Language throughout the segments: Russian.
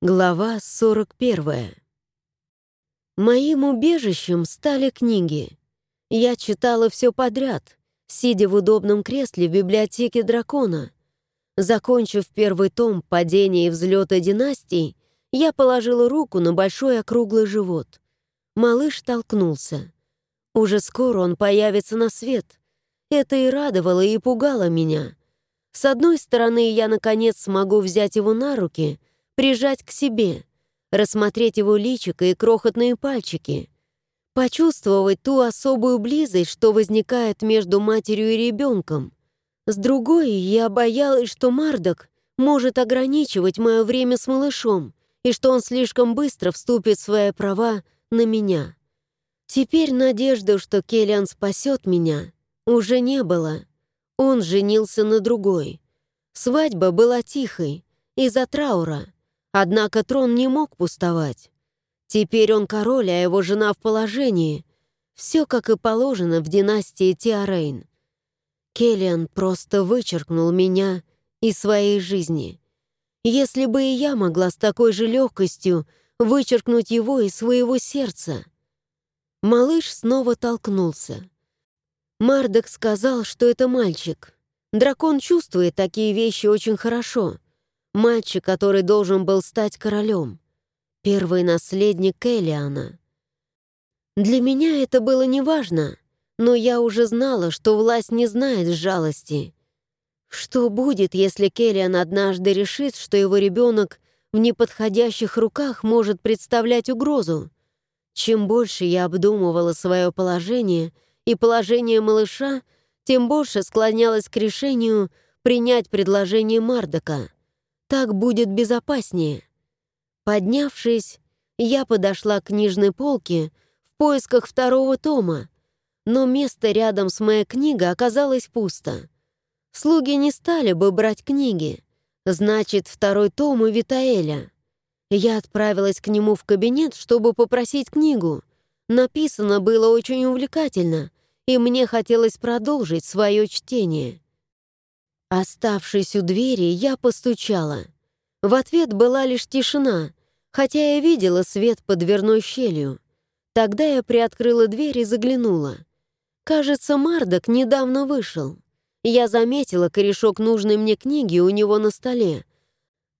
Глава 41. Моим убежищем стали книги. Я читала все подряд, сидя в удобном кресле в библиотеке дракона. Закончив первый том «Падение и взлета династий», я положила руку на большой округлый живот. Малыш толкнулся. Уже скоро он появится на свет. Это и радовало, и пугало меня. С одной стороны, я, наконец, смогу взять его на руки — прижать к себе, рассмотреть его личико и крохотные пальчики, почувствовать ту особую близость, что возникает между матерью и ребенком. С другой, я боялась, что Мардок может ограничивать мое время с малышом и что он слишком быстро вступит в свои права на меня. Теперь надежды, что Келлиан спасет меня, уже не было. Он женился на другой. Свадьба была тихой, из-за траура. Однако трон не мог пустовать. Теперь он король, а его жена в положении. Все, как и положено в династии Тиарейн. Келлиан просто вычеркнул меня из своей жизни. Если бы и я могла с такой же легкостью вычеркнуть его из своего сердца. Малыш снова толкнулся. Мардок сказал, что это мальчик. Дракон чувствует такие вещи очень хорошо — Мальчик, который должен был стать королем. Первый наследник Элиана. Для меня это было неважно, но я уже знала, что власть не знает жалости. Что будет, если Келлиан однажды решит, что его ребенок в неподходящих руках может представлять угрозу? Чем больше я обдумывала свое положение и положение малыша, тем больше склонялась к решению принять предложение Мардока. Так будет безопаснее. Поднявшись, я подошла к книжной полке в поисках второго тома, но место рядом с моей книгой оказалось пусто. Слуги не стали бы брать книги. Значит, второй том у Витаэля. Я отправилась к нему в кабинет, чтобы попросить книгу. Написано было очень увлекательно, и мне хотелось продолжить свое чтение. Оставшись у двери, я постучала. В ответ была лишь тишина, хотя я видела свет под дверной щелью. Тогда я приоткрыла дверь и заглянула. Кажется, Мардок недавно вышел. Я заметила корешок нужной мне книги у него на столе.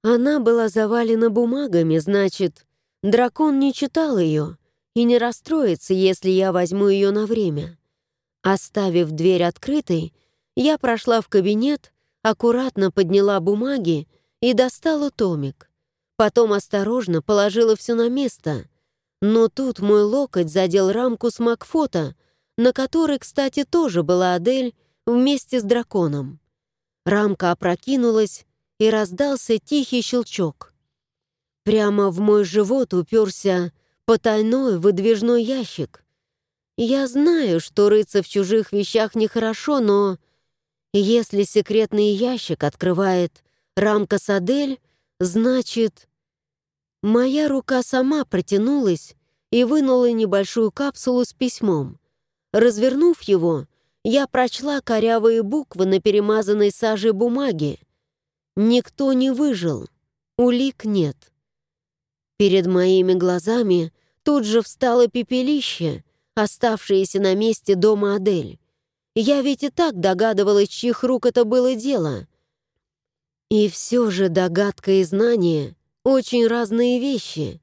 Она была завалена бумагами, значит, дракон не читал ее и не расстроится, если я возьму ее на время. Оставив дверь открытой, я прошла в кабинет аккуратно подняла бумаги и достала томик. Потом осторожно положила все на место. Но тут мой локоть задел рамку с Макфото, на которой, кстати, тоже была Адель вместе с драконом. Рамка опрокинулась, и раздался тихий щелчок. Прямо в мой живот уперся потайной выдвижной ящик. Я знаю, что рыться в чужих вещах нехорошо, но если секретный ящик открывает рамка Садель, значит... Моя рука сама протянулась и вынула небольшую капсулу с письмом. Развернув его, я прочла корявые буквы на перемазанной сажей бумаге. Никто не выжил, улик нет. Перед моими глазами тут же встало пепелище, оставшееся на месте дома Адель. Я ведь и так догадывалась, чьих рук это было дело. И все же догадка и знание — очень разные вещи.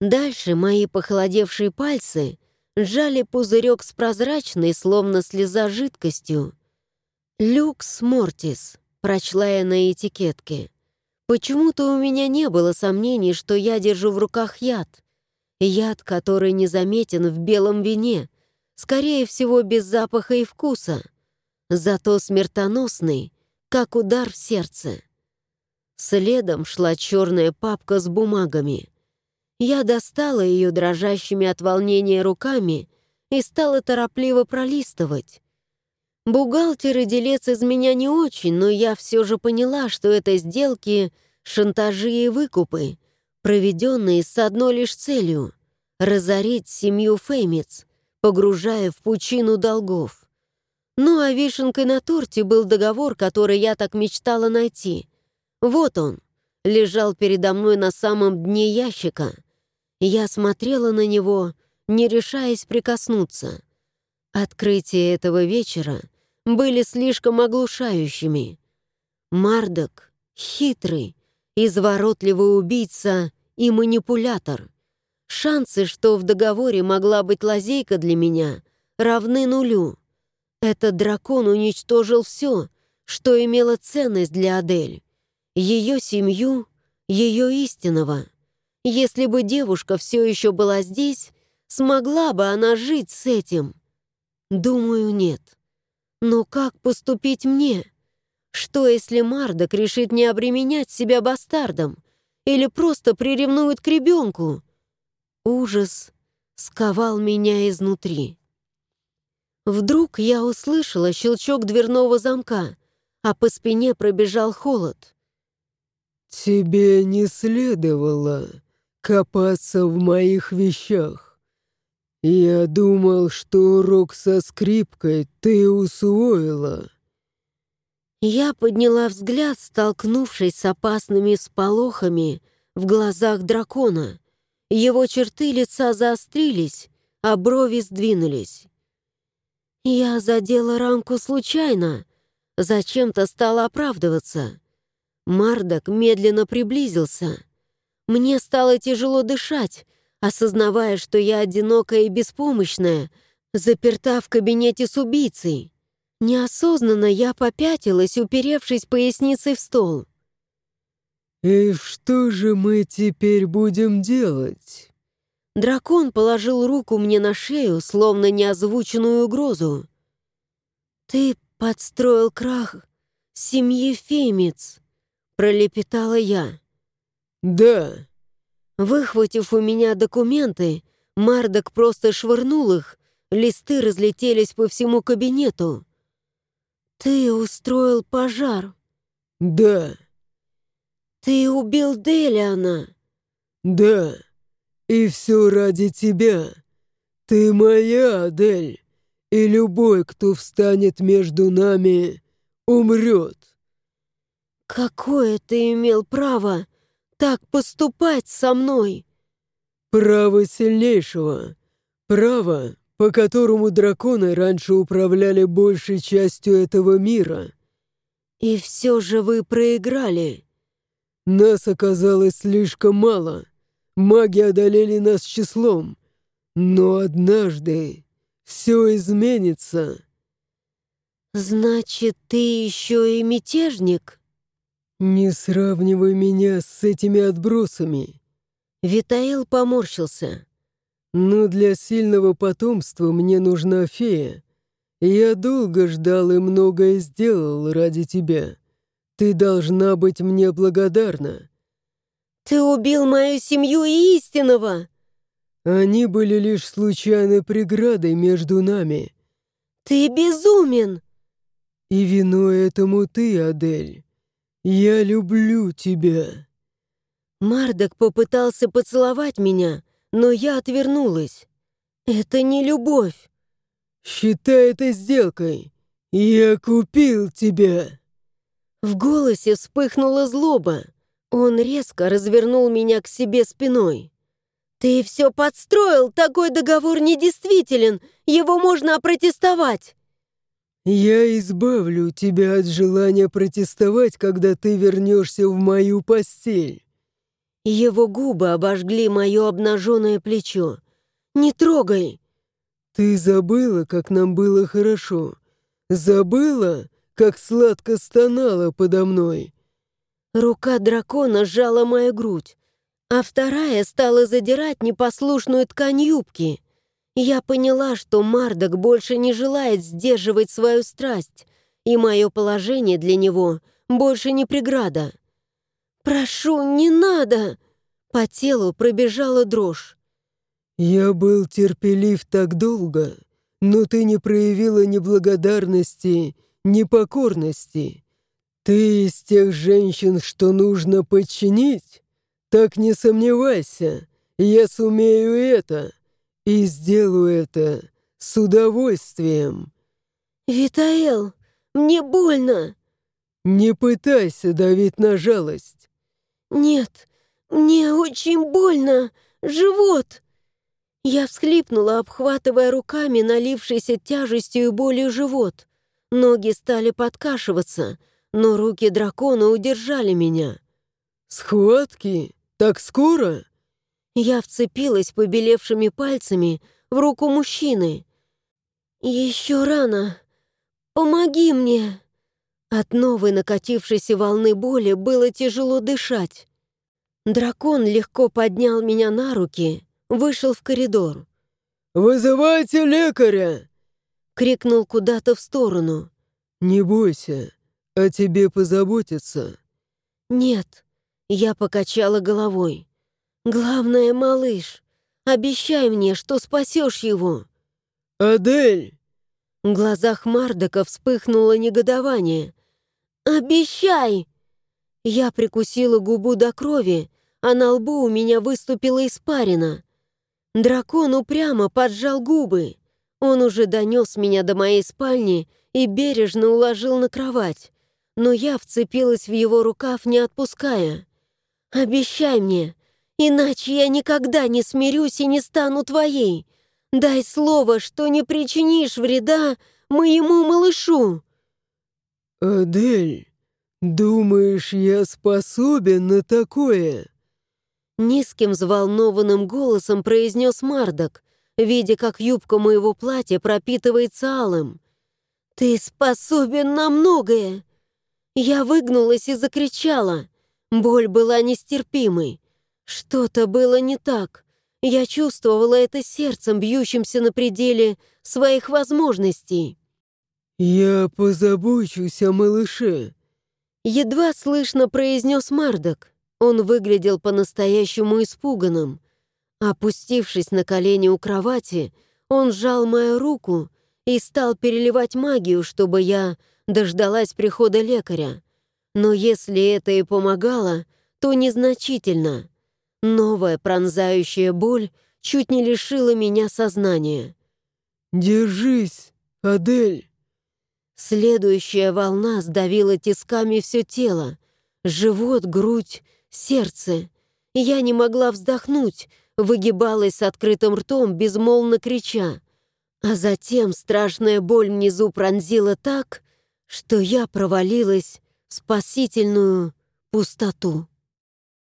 Дальше мои похолодевшие пальцы сжали пузырек с прозрачной, словно слеза жидкостью. «Люкс Мортис», — прочла я на этикетке. Почему-то у меня не было сомнений, что я держу в руках яд. Яд, который незаметен в белом вине, скорее всего, без запаха и вкуса, зато смертоносный, как удар в сердце. Следом шла черная папка с бумагами. Я достала ее дрожащими от волнения руками и стала торопливо пролистывать. Бухгалтер и делец из меня не очень, но я все же поняла, что это сделки, шантажи и выкупы, проведенные с одной лишь целью — разорить семью Феймиц — погружая в пучину долгов. Ну а вишенкой на торте был договор, который я так мечтала найти. Вот он, лежал передо мной на самом дне ящика. Я смотрела на него, не решаясь прикоснуться. Открытия этого вечера были слишком оглушающими. Мардок — хитрый, изворотливый убийца и манипулятор. Шансы, что в договоре могла быть лазейка для меня, равны нулю. Этот дракон уничтожил все, что имело ценность для Адель. Ее семью, ее истинного. Если бы девушка все еще была здесь, смогла бы она жить с этим? Думаю, нет. Но как поступить мне? Что, если Мардок решит не обременять себя бастардом? Или просто приревнует к ребенку? Ужас сковал меня изнутри. Вдруг я услышала щелчок дверного замка, а по спине пробежал холод. «Тебе не следовало копаться в моих вещах. Я думал, что урок со скрипкой ты усвоила». Я подняла взгляд, столкнувшись с опасными сполохами в глазах дракона. Его черты лица заострились, а брови сдвинулись. Я задела рамку случайно, зачем-то стала оправдываться. Мардок медленно приблизился. Мне стало тяжело дышать, осознавая, что я одинокая и беспомощная, заперта в кабинете с убийцей. Неосознанно я попятилась, уперевшись поясницей в стол. «И что же мы теперь будем делать?» Дракон положил руку мне на шею, словно неозвученную угрозу. «Ты подстроил крах семьи Феймиц», — пролепетала я. «Да». Выхватив у меня документы, Мардок просто швырнул их, листы разлетелись по всему кабинету. «Ты устроил пожар?» «Да». «Ты убил Делиана?» «Да. И все ради тебя. Ты моя, Адель, и любой, кто встанет между нами, умрет». «Какое ты имел право так поступать со мной?» «Право сильнейшего. Право, по которому драконы раньше управляли большей частью этого мира. И все же вы проиграли. Нас оказалось слишком мало. Маги одолели нас числом. Но однажды все изменится. Значит, ты еще и мятежник? Не сравнивай меня с этими отбросами. Витаил поморщился. Но для сильного потомства мне нужна фея. Я долго ждал и многое сделал ради тебя. Ты должна быть мне благодарна. Ты убил мою семью и истинного. Они были лишь случайной преградой между нами. Ты безумен. И виной этому ты, Адель. Я люблю тебя. Мардок попытался поцеловать меня, но я отвернулась. Это не любовь. Считай это сделкой. Я купил тебя. В голосе вспыхнула злоба. Он резко развернул меня к себе спиной. «Ты все подстроил! Такой договор недействителен! Его можно опротестовать!» «Я избавлю тебя от желания протестовать, когда ты вернешься в мою постель. Его губы обожгли мое обнаженное плечо. «Не трогай!» «Ты забыла, как нам было хорошо? Забыла, как сладко стонала подо мной?» Рука дракона сжала мою грудь, а вторая стала задирать непослушную ткань юбки. Я поняла, что Мардок больше не желает сдерживать свою страсть, и мое положение для него больше не преграда. «Прошу, не надо!» По телу пробежала дрожь. «Я был терпелив так долго, но ты не проявила ни благодарности, ни покорности. Ты из тех женщин, что нужно подчинить? Так не сомневайся, я сумею это и сделаю это с удовольствием». «Витаэл, мне больно!» «Не пытайся давить на жалость. «Нет, мне очень больно! Живот!» Я всхлипнула, обхватывая руками налившийся тяжестью и болью живот. Ноги стали подкашиваться, но руки дракона удержали меня. «Схватки? Так скоро?» Я вцепилась побелевшими пальцами в руку мужчины. «Еще рано. Помоги мне!» От новой накатившейся волны боли было тяжело дышать. Дракон легко поднял меня на руки, вышел в коридор. «Вызывайте лекаря!» — крикнул куда-то в сторону. «Не бойся, о тебе позаботятся». «Нет», — я покачала головой. «Главное, малыш, обещай мне, что спасешь его». «Адель!» В глазах Мардока вспыхнуло негодование. «Обещай!» Я прикусила губу до крови, а на лбу у меня выступила испарина. Дракон упрямо поджал губы. Он уже донес меня до моей спальни и бережно уложил на кровать. Но я вцепилась в его рукав, не отпуская. «Обещай мне, иначе я никогда не смирюсь и не стану твоей. Дай слово, что не причинишь вреда моему малышу». «Адель, думаешь, я способен на такое?» Низким взволнованным голосом произнес Мардок, видя, как юбка моего платья пропитывается алым. «Ты способен на многое!» Я выгнулась и закричала. Боль была нестерпимой. Что-то было не так. Я чувствовала это сердцем, бьющимся на пределе своих возможностей. «Я позабочусь о малыше», — едва слышно произнес Мардок. Он выглядел по-настоящему испуганным. Опустившись на колени у кровати, он сжал мою руку и стал переливать магию, чтобы я дождалась прихода лекаря. Но если это и помогало, то незначительно. Новая пронзающая боль чуть не лишила меня сознания. «Держись, Адель!» Следующая волна сдавила тисками все тело. Живот, грудь, сердце. Я не могла вздохнуть, выгибалась с открытым ртом, безмолвно крича. А затем страшная боль внизу пронзила так, что я провалилась в спасительную пустоту.